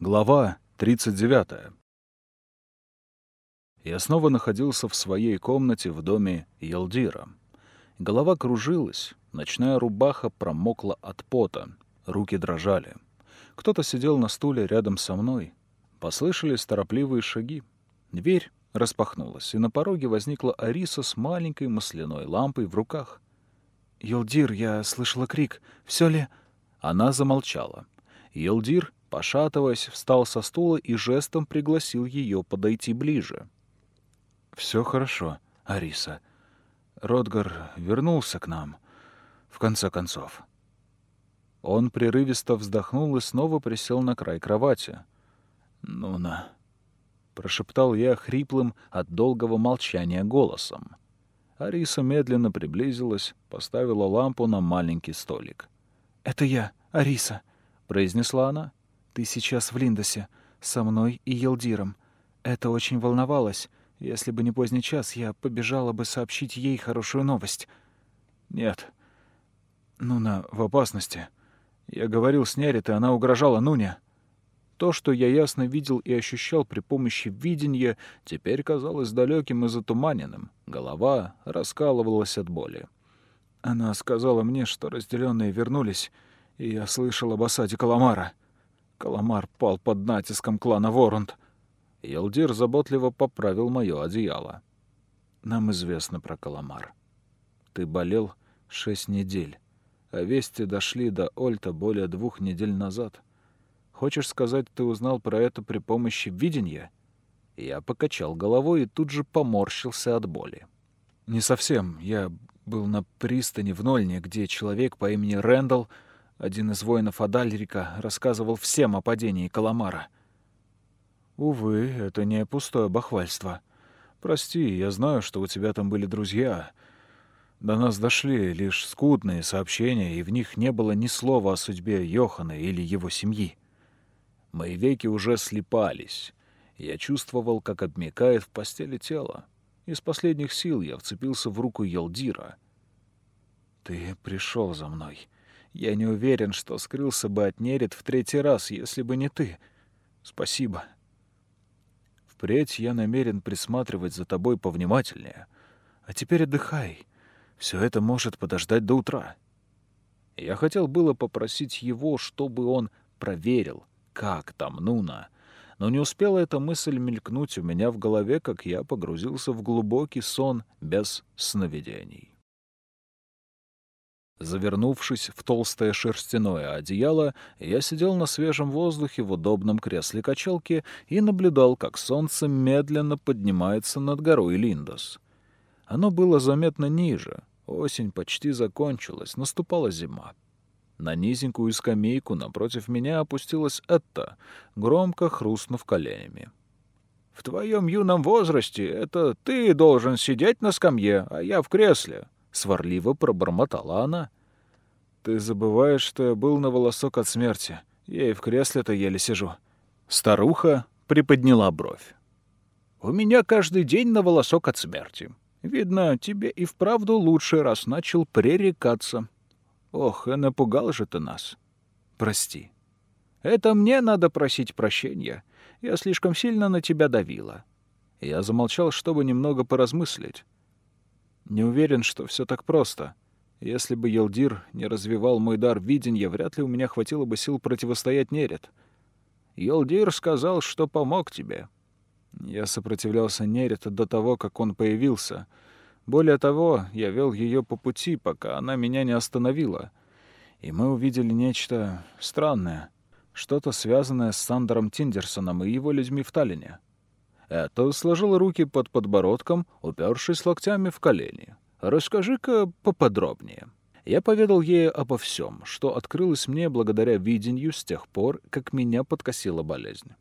Глава 39. Я снова находился в своей комнате в доме Елдира. Голова кружилась, ночная рубаха промокла от пота, руки дрожали. Кто-то сидел на стуле рядом со мной. Послышались торопливые шаги. Дверь распахнулась, и на пороге возникла Ариса с маленькой масляной лампой в руках. «Елдир, я слышала крик. Все ли...» Она замолчала. Елдир Пошатываясь, встал со стула и жестом пригласил ее подойти ближе. «Все хорошо, Ариса. Ротгар вернулся к нам, в конце концов». Он прерывисто вздохнул и снова присел на край кровати. «Ну-на», — прошептал я хриплым от долгого молчания голосом. Ариса медленно приблизилась, поставила лампу на маленький столик. «Это я, Ариса», — произнесла она. Ты сейчас в Линдосе, со мной и Елдиром. Это очень волновалось. Если бы не поздний час, я побежала бы сообщить ей хорошую новость. Нет. Нуна в опасности. Я говорил с Нерит, и она угрожала Нуне. То, что я ясно видел и ощущал при помощи видения, теперь казалось далеким и затуманенным. Голова раскалывалась от боли. Она сказала мне, что разделенные вернулись, и я слышал об осаде Каламара. Каламар пал под натиском клана Воронт. Елдир заботливо поправил мое одеяло. Нам известно про Каламар. Ты болел шесть недель, а вести дошли до Ольта более двух недель назад. Хочешь сказать, ты узнал про это при помощи видения? Я покачал головой и тут же поморщился от боли. Не совсем. Я был на пристани в Нольне, где человек по имени Рэндалл один из воинов Адальрика рассказывал всем о падении Каламара. «Увы, это не пустое бахвальство. Прости, я знаю, что у тебя там были друзья. До нас дошли лишь скудные сообщения, и в них не было ни слова о судьбе Йохана или его семьи. Мои веки уже слепались. Я чувствовал, как обмекает в постели тело. Из последних сил я вцепился в руку Елдира. «Ты пришел за мной». Я не уверен, что скрылся бы от Нерет в третий раз, если бы не ты. Спасибо. Впредь я намерен присматривать за тобой повнимательнее. А теперь отдыхай. Все это может подождать до утра. Я хотел было попросить его, чтобы он проверил, как там Нуна, но не успела эта мысль мелькнуть у меня в голове, как я погрузился в глубокий сон без сновидений. Завернувшись в толстое шерстяное одеяло, я сидел на свежем воздухе в удобном кресле качалки и наблюдал, как солнце медленно поднимается над горой Линдос. Оно было заметно ниже. Осень почти закончилась, наступала зима. На низенькую скамейку напротив меня опустилась Этта, громко хрустнув коленями. «В твоем юном возрасте это ты должен сидеть на скамье, а я в кресле», — сварливо пробормотала она. «Ты забываешь, что я был на волосок от смерти. Я и в кресле-то еле сижу». Старуха приподняла бровь. «У меня каждый день на волосок от смерти. Видно, тебе и вправду лучше, раз начал пререкаться. Ох, и напугал же ты нас. Прости. Это мне надо просить прощения. Я слишком сильно на тебя давила». Я замолчал, чтобы немного поразмыслить. Не уверен, что все так просто. Если бы Елдир не развивал мой дар видения, вряд ли у меня хватило бы сил противостоять Нерет. Елдир сказал, что помог тебе. Я сопротивлялся Нерет до того, как он появился. Более того, я вел ее по пути, пока она меня не остановила. И мы увидели нечто странное, что-то связанное с Сандером Тиндерсоном и его людьми в Таллине. Это сложил руки под подбородком, упершись локтями в колени. «Расскажи-ка поподробнее». Я поведал ей обо всем, что открылось мне благодаря видению с тех пор, как меня подкосила болезнь.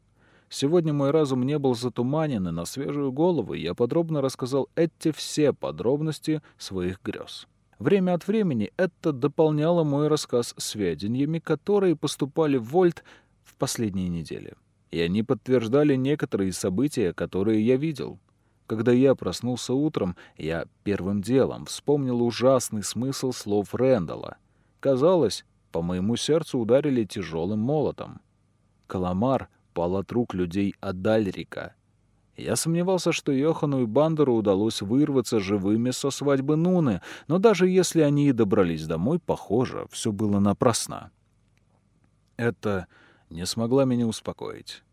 Сегодня мой разум не был затуманен, и на свежую голову я подробно рассказал эти все подробности своих грез. Время от времени это дополняло мой рассказ сведениями, которые поступали в Вольт в последние недели и они подтверждали некоторые события, которые я видел. Когда я проснулся утром, я первым делом вспомнил ужасный смысл слов Рэндалла. Казалось, по моему сердцу ударили тяжелым молотом. Каламар упал от рук людей Адальрика. Я сомневался, что Йохану и Бандеру удалось вырваться живыми со свадьбы Нуны, но даже если они и добрались домой, похоже, все было напрасно. Это не смогла меня успокоить.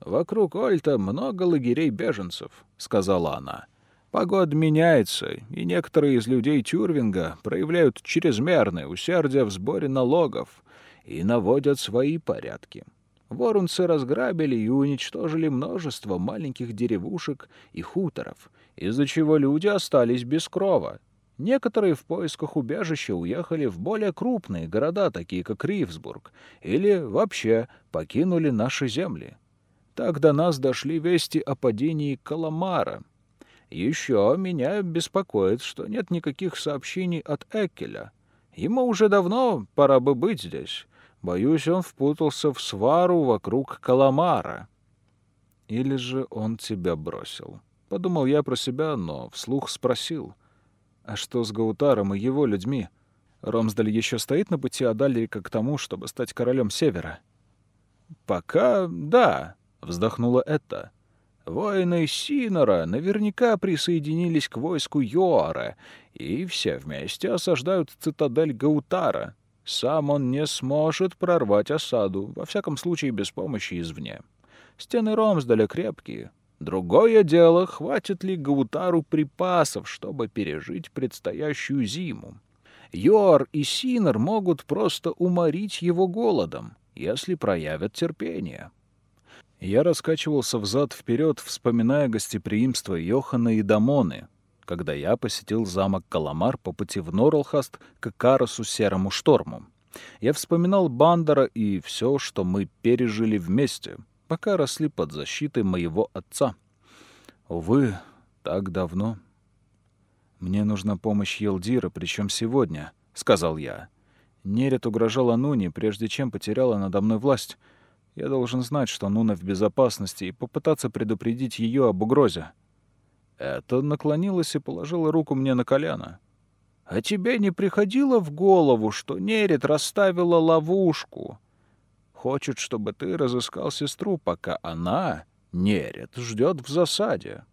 «Вокруг Ольта много лагерей беженцев», — сказала она. «Погода меняется, и некоторые из людей Тюрвинга проявляют чрезмерное усердие в сборе налогов и наводят свои порядки. Воронцы разграбили и уничтожили множество маленьких деревушек и хуторов, из-за чего люди остались без крова. Некоторые в поисках убежища уехали в более крупные города, такие как Ривсбург, или вообще покинули наши земли. Так до нас дошли вести о падении Каламара. Еще меня беспокоит, что нет никаких сообщений от Экеля. Ему уже давно пора бы быть здесь. Боюсь, он впутался в свару вокруг Каламара. Или же он тебя бросил. Подумал я про себя, но вслух спросил. А что с Гаутаром и его людьми? Ромсдаль еще стоит на пути Адалрика к тому, чтобы стать королем Севера? Пока да, вздохнула Этта. Воины Синора наверняка присоединились к войску Йоара, и все вместе осаждают цитадель Гаутара. Сам он не сможет прорвать осаду, во всяком случае без помощи извне. Стены Ромсдаля крепкие. Другое дело, хватит ли Гаутару припасов, чтобы пережить предстоящую зиму. Йор и Синер могут просто уморить его голодом, если проявят терпение. Я раскачивался взад-вперед, вспоминая гостеприимство Йохана и Дамоны, когда я посетил замок Каламар по пути в Норлхаст к Карасу Серому Шторму. Я вспоминал Бандера и все, что мы пережили вместе, пока росли под защитой моего отца. Увы, так давно. «Мне нужна помощь Елдира, причем сегодня», — сказал я. Нерет угрожала Нуне, прежде чем потеряла надо мной власть. Я должен знать, что Нуна в безопасности, и попытаться предупредить ее об угрозе. Это наклонилась и положила руку мне на колено. «А тебе не приходило в голову, что Нерит расставила ловушку? Хочет, чтобы ты разыскал сестру, пока она, Нерит, ждет в засаде».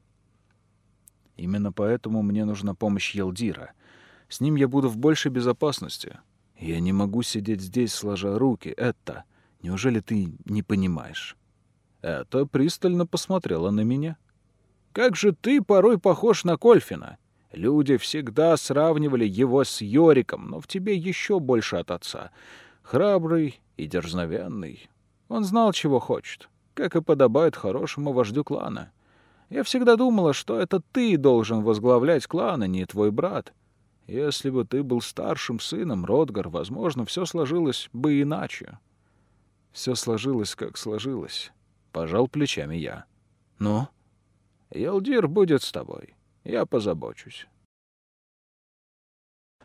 Именно поэтому мне нужна помощь Елдира. С ним я буду в большей безопасности. Я не могу сидеть здесь, сложа руки. Это... Неужели ты не понимаешь?» Это пристально посмотрела на меня. Как же ты порой похож на Кольфина. Люди всегда сравнивали его с Йориком, но в тебе еще больше от отца. Храбрый и дерзновенный. Он знал, чего хочет, как и подобает хорошему вождю клана. Я всегда думала, что это ты должен возглавлять клан, а не твой брат. Если бы ты был старшим сыном, Ротгар, возможно, все сложилось бы иначе. Все сложилось, как сложилось. Пожал плечами я. Ну? Елдир будет с тобой. Я позабочусь.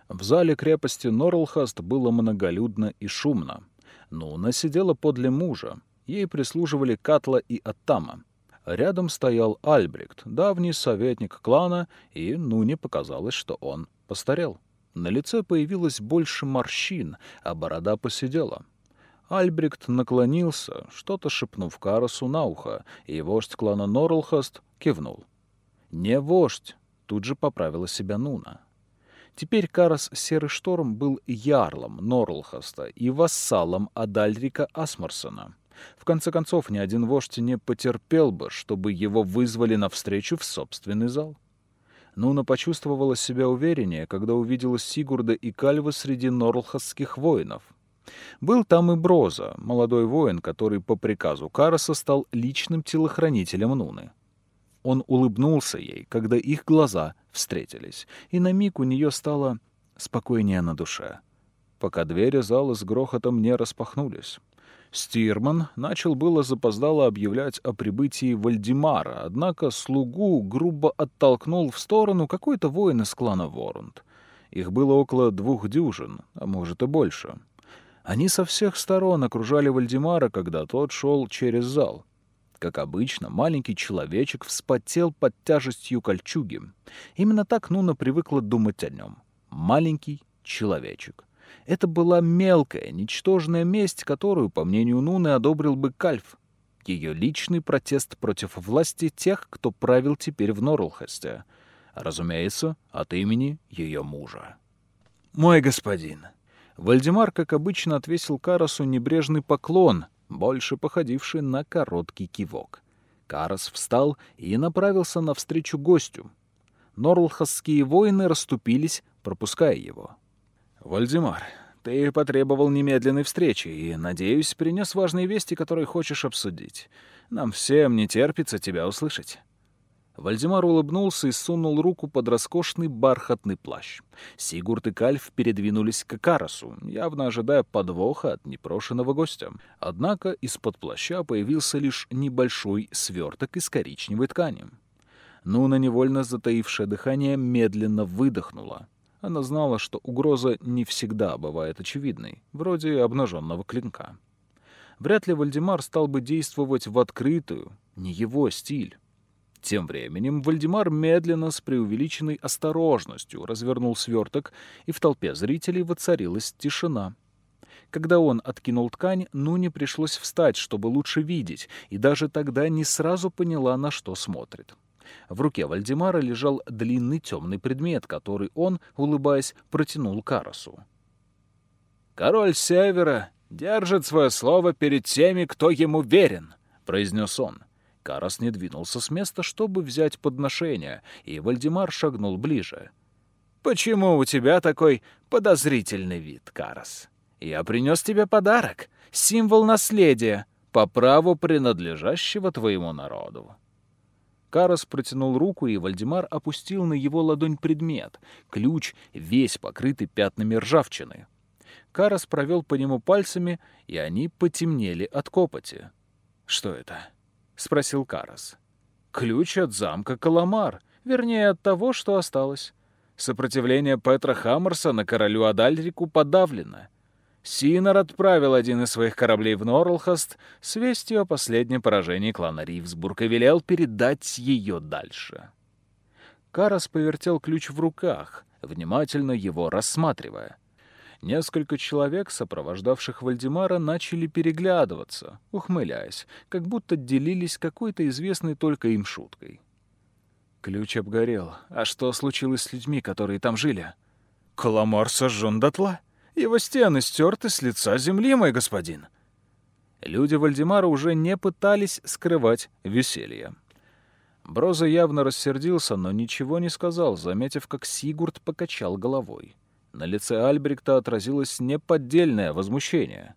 В зале крепости Норлхаст было многолюдно и шумно. Нуна сидела подле мужа. Ей прислуживали Катла и Аттама. Рядом стоял Альбрехт, давний советник клана, и Нуне показалось, что он постарел. На лице появилось больше морщин, а борода посидела. Альбрехт наклонился, что-то шепнув Карасу на ухо, и вождь клана Норлхаст кивнул. «Не вождь!» — тут же поправила себя Нуна. Теперь Карас Серый Шторм был ярлом Норлхаста и вассалом Адальрика Асмарсона. В конце концов, ни один вождь не потерпел бы, чтобы его вызвали навстречу в собственный зал. Нуна почувствовала себя увереннее, когда увидела Сигурда и Кальва среди норлхасских воинов — был там и Броза, молодой воин, который по приказу Караса стал личным телохранителем Нуны. Он улыбнулся ей, когда их глаза встретились, и на миг у нее стало спокойнее на душе, пока двери зала с грохотом не распахнулись. Стирман начал было запоздало объявлять о прибытии Вальдимара, однако слугу грубо оттолкнул в сторону какой-то воин из клана Ворунд. Их было около двух дюжин, а может и больше — они со всех сторон окружали Вальдемара, когда тот шел через зал. Как обычно, маленький человечек вспотел под тяжестью кольчуги. Именно так Нуна привыкла думать о нем. Маленький человечек. Это была мелкая, ничтожная месть, которую, по мнению Нуны, одобрил бы Кальф. ее личный протест против власти тех, кто правил теперь в Норлхесте. Разумеется, от имени ее мужа. «Мой господин!» Вальдемар, как обычно, отвесил Карасу небрежный поклон, больше походивший на короткий кивок. Карас встал и направился навстречу гостю. Норлхасские воины расступились, пропуская его. «Вальдемар, ты потребовал немедленной встречи и, надеюсь, принес важные вести, которые хочешь обсудить. Нам всем не терпится тебя услышать». Вальдемар улыбнулся и сунул руку под роскошный бархатный плащ. Сигурд и Кальф передвинулись к Карасу, явно ожидая подвоха от непрошенного гостя. Однако из-под плаща появился лишь небольшой сверток из коричневой ткани. Нуна, невольно затаившее дыхание, медленно выдохнула. Она знала, что угроза не всегда бывает очевидной, вроде обнаженного клинка. Вряд ли Вальдемар стал бы действовать в открытую, не его стиль. Тем временем Вальдемар медленно с преувеличенной осторожностью развернул сверток, и в толпе зрителей воцарилась тишина. Когда он откинул ткань, Нуне пришлось встать, чтобы лучше видеть, и даже тогда не сразу поняла, на что смотрит. В руке Вальдемара лежал длинный темный предмет, который он, улыбаясь, протянул Карасу. «Король Севера держит свое слово перед теми, кто ему верен», — произнес он. Карас не двинулся с места, чтобы взять подношение, и Вальдемар шагнул ближе. «Почему у тебя такой подозрительный вид, Карас? Я принес тебе подарок, символ наследия, по праву принадлежащего твоему народу. Карас протянул руку, и Вальдемар опустил на его ладонь предмет — ключ, весь покрытый пятнами ржавчины. Карас провел по нему пальцами, и они потемнели от копоти. «Что это?» — спросил Карас. «Ключ от замка Каламар, вернее, от того, что осталось. Сопротивление Петра Хаммерса на королю Адальрику подавлено. Синар отправил один из своих кораблей в Норлхаст с вестью о последнем поражении клана Ривсбург и велел передать ее дальше. Карас повертел ключ в руках, внимательно его рассматривая. Несколько человек, сопровождавших Вальдемара, начали переглядываться, ухмыляясь, как будто делились какой-то известной только им шуткой. Ключ обгорел. А что случилось с людьми, которые там жили? Каламар сожжен дотла. Его стены стерты с лица земли, мой господин». Люди Вальдемара уже не пытались скрывать веселье. Броза явно рассердился, но ничего не сказал, заметив, как Сигурд покачал головой. На лице Альбректа отразилось неподдельное возмущение.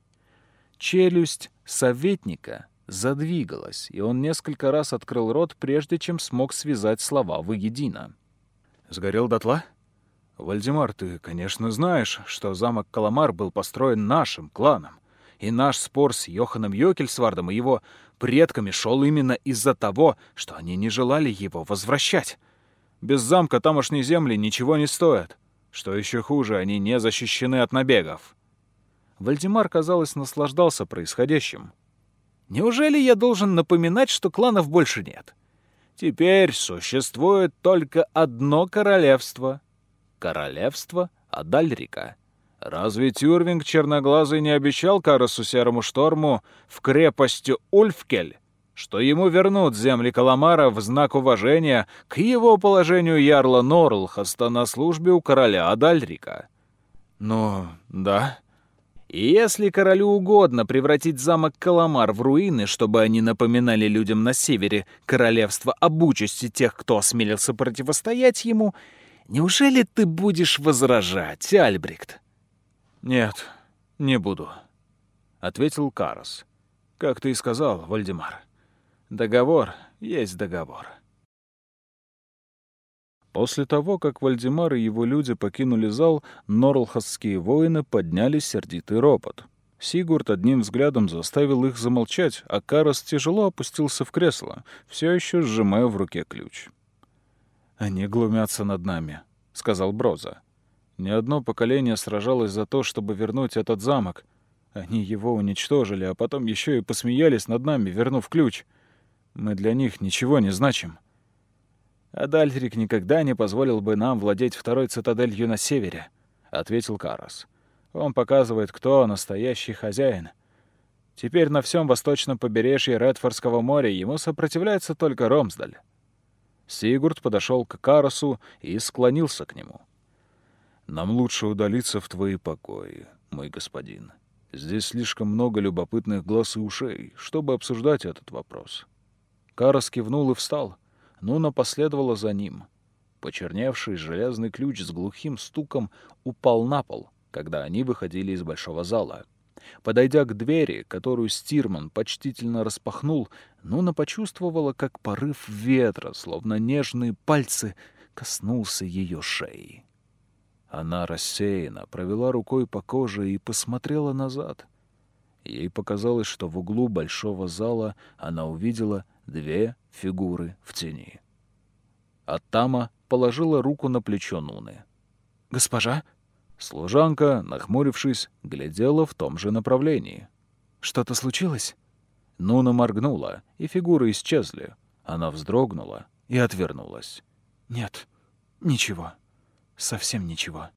Челюсть советника задвигалась, и он несколько раз открыл рот, прежде чем смог связать слова воедино. «Сгорел дотла?» «Вальдемар, ты, конечно, знаешь, что замок Каламар был построен нашим кланом, и наш спор с Йоханом Йокельсвардом и его предками шел именно из-за того, что они не желали его возвращать. Без замка тамошние земли ничего не стоят. Что еще хуже, они не защищены от набегов». Вальдемар, казалось, наслаждался происходящим. «Неужели я должен напоминать, что кланов больше нет? Теперь существует только одно королевство — королевства Адальрика. Разве Тюрвинг Черноглазый не обещал Карасу Серому Шторму в крепости Ульфкель, что ему вернут земли Каламара в знак уважения к его положению ярла Норлхаста на службе у короля Адальрика? Ну, да. И если королю угодно превратить замок Каламар в руины, чтобы они напоминали людям на севере королевство об участи тех, кто осмелился противостоять ему, Неужели ты будешь возражать, Альбрехт? Нет, не буду, ответил Карос. Как ты и сказал, Вальдемар. Договор есть договор. После того, как Вальдемар и его люди покинули зал, норлхасские воины подняли сердитый ропот. Сигурд одним взглядом заставил их замолчать, а Карос тяжело опустился в кресло, все еще сжимая в руке ключ. «Они глумятся над нами», — сказал Броза. «Ни одно поколение сражалось за то, чтобы вернуть этот замок. Они его уничтожили, а потом еще и посмеялись над нами, вернув ключ. Мы для них ничего не значим». «Адальтрик никогда не позволил бы нам владеть второй цитаделью на севере», — ответил Карас. «Он показывает, кто настоящий хозяин. Теперь на всем восточном побережье Редфордского моря ему сопротивляется только Ромсдаль. Сигурд подошел к Карасу и склонился к нему. «Нам лучше удалиться в твои покои, мой господин. Здесь слишком много любопытных глаз и ушей, чтобы обсуждать этот вопрос». Карас кивнул и встал. Нуна последовала за ним. Почерневший железный ключ с глухим стуком упал на пол, когда они выходили из большого зала. Подойдя к двери, которую Стирман почтительно распахнул, Нуна почувствовала, как порыв ветра, словно нежные пальцы, коснулся ее шеи. Она рассеянно провела рукой по коже и посмотрела назад. Ей показалось, что в углу большого зала она увидела две фигуры в тени. Аттама положила руку на плечо Нуны. «Госпожа?» Служанка, нахмурившись, глядела в том же направлении. «Что-то случилось?» Нуна моргнула, и фигуры исчезли. Она вздрогнула и отвернулась. «Нет, ничего. Совсем ничего».